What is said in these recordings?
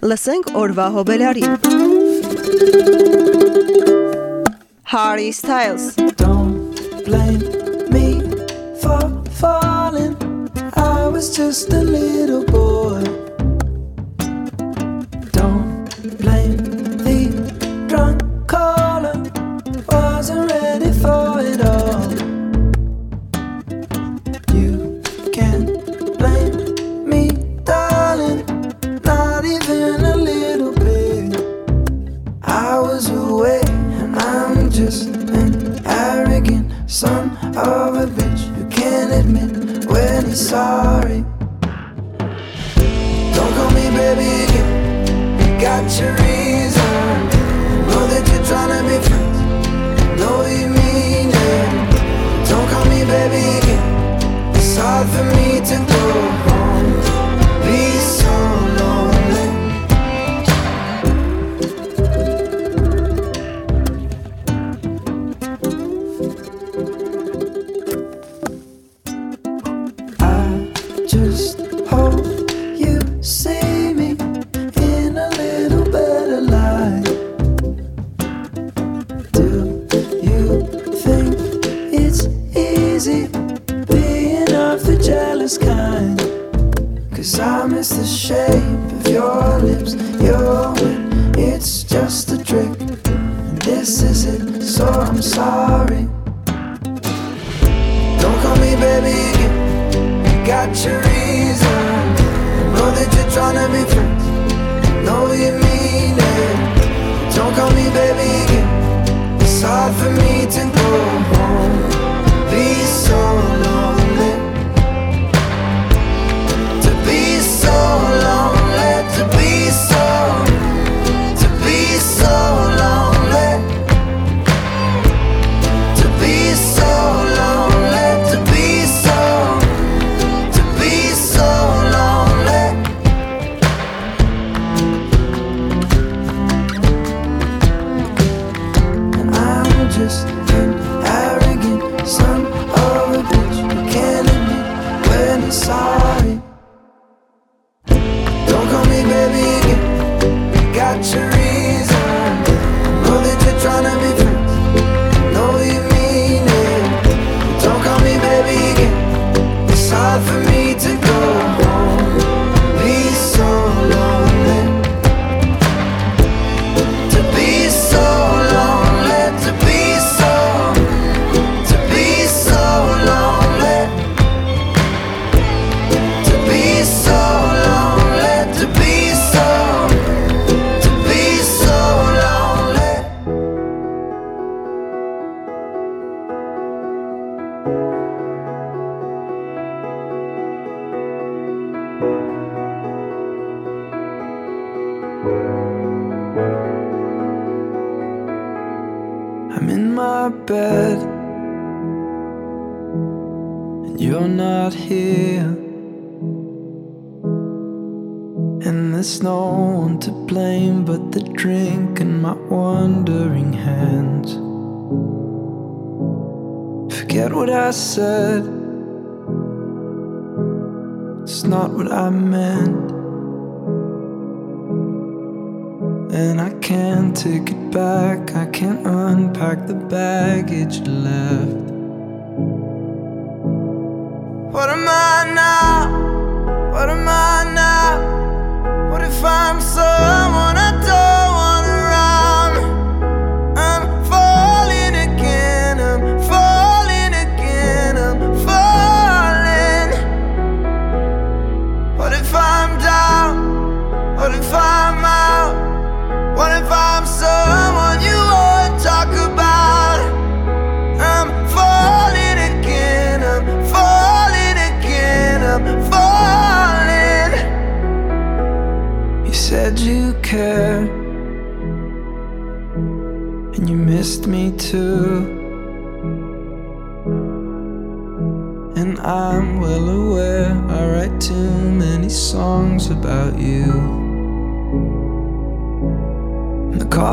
Լսենք օրվա հոբելարին։ Harry Styles. Don't blame me for falling. I was just a little boy. I'm in my bed, and you're not here. And there's no one to blame but the drink and my. what I said. It's not what I meant. And I can't take it back. I can't unpack the baggage left. What am I now? What am I now? What if I'm so?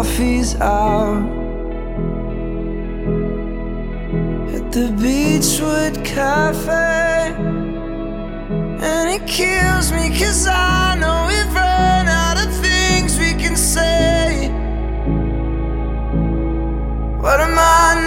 coffee's out at the Beachwood Cafe, and it kills me cause I know we've run out of things we can say. What am I?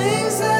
There's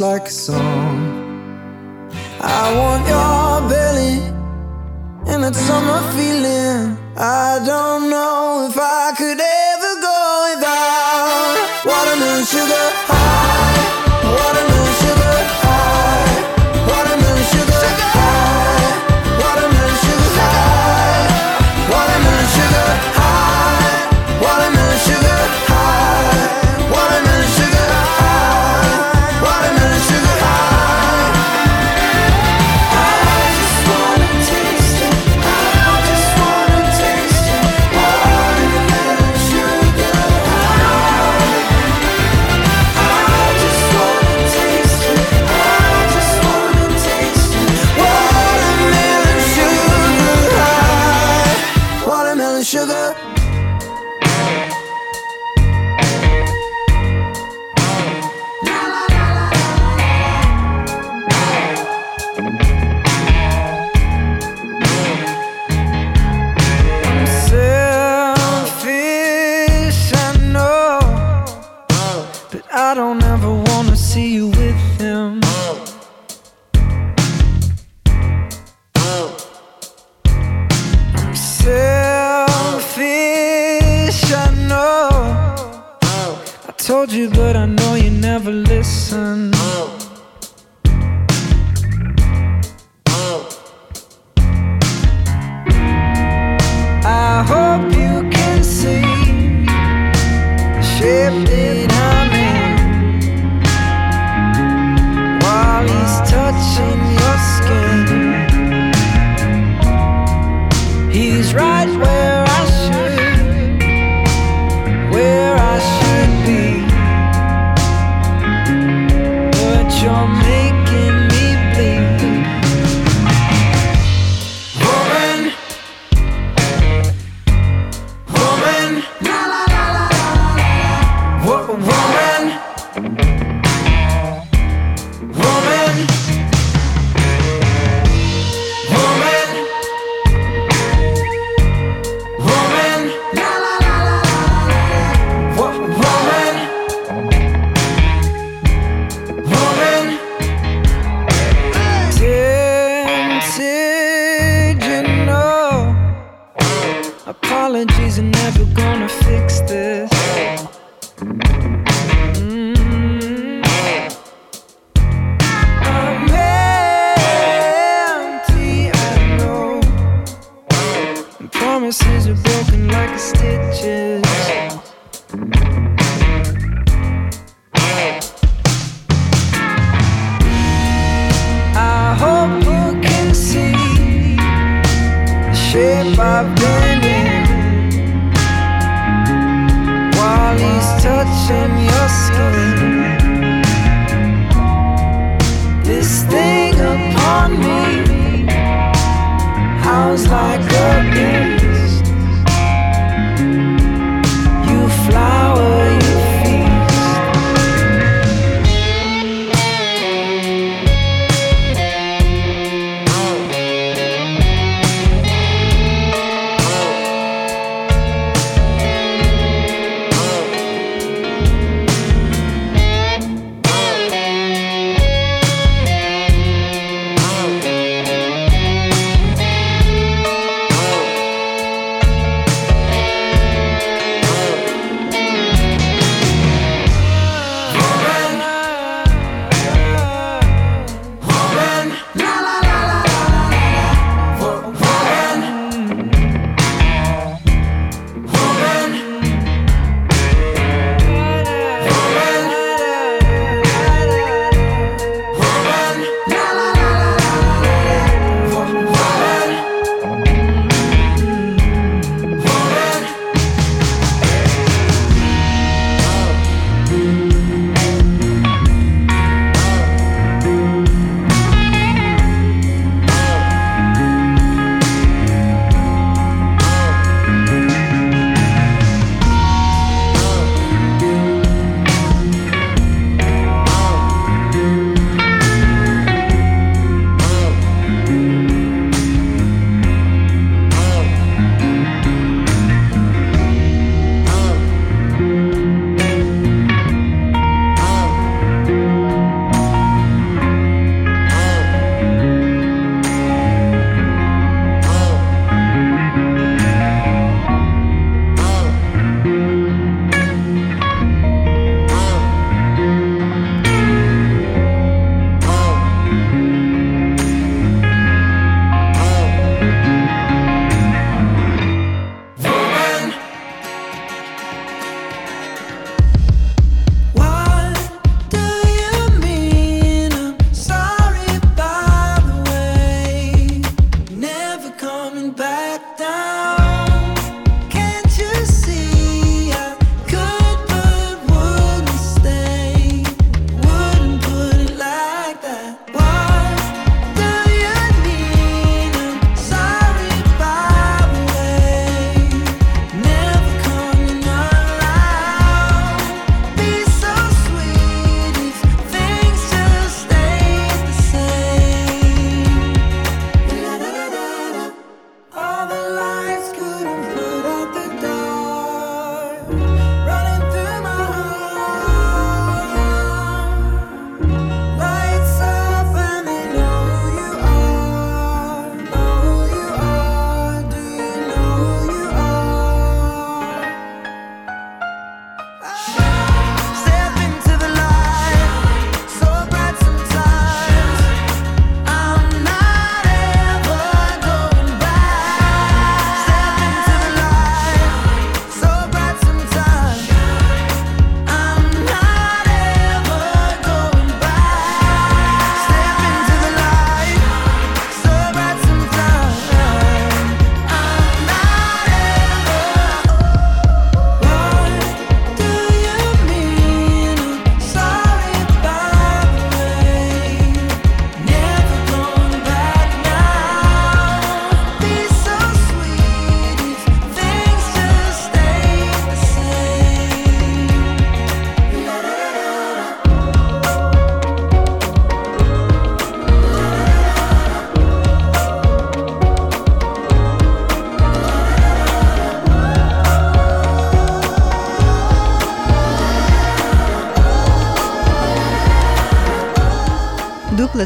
like a song. Gonna fix this.